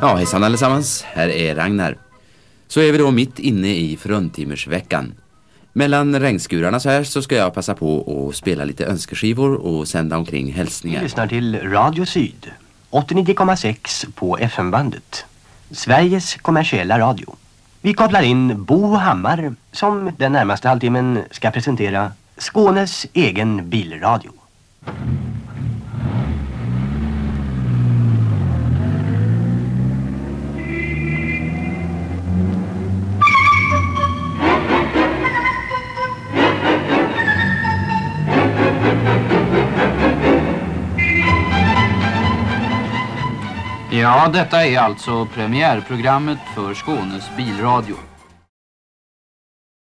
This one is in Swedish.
Ja, hejsan allesammans. Här är Ragnar. Så är vi då mitt inne i fruntimmersveckan. Mellan regnskurarna så här så ska jag passa på att spela lite önskeskivor och sända omkring hälsningar. Vi lyssnar till Radio Syd, 89,6 på FM-bandet. Sveriges kommersiella radio. Vi kopplar in Bo Hammar som den närmaste halvtimmen ska presentera Skånes egen bilradio. Ja, detta är alltså premiärprogrammet för Skånes bilradio.